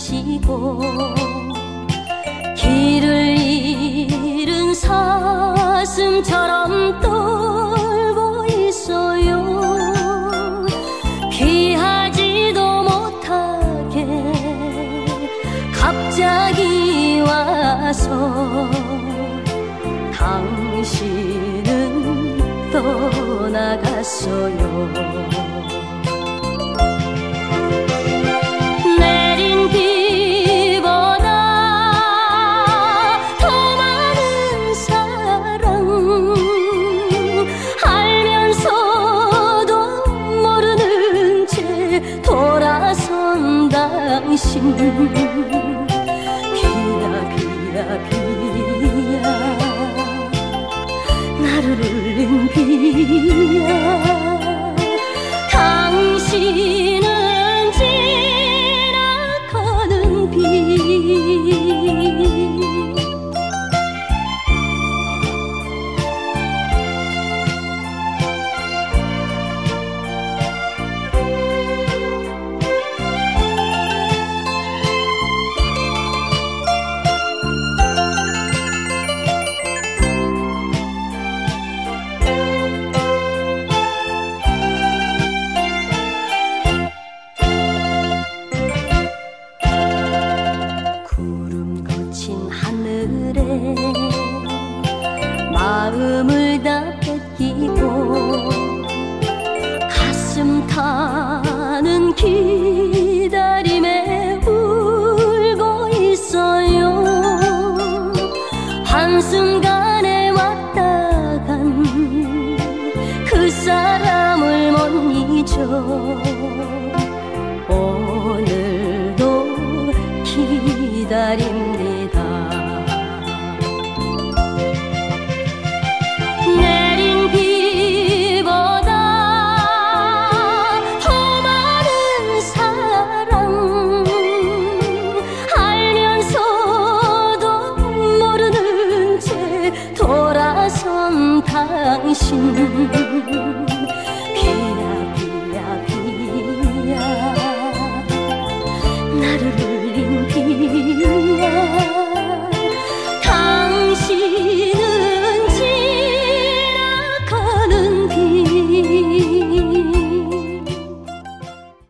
가시고 길을 잃은 사슴처럼 떨고 있어요. 피하지도 못하게 갑자기 와서 당신은 떠나갔어요 비야 비야 비야 나를 울린 비야 당 마음을 다 뺏기고 가슴 타는 기다림에 울고 있어요. 한순간에 왔다 간 그 사람을 못 잊어 오늘도 기다립니다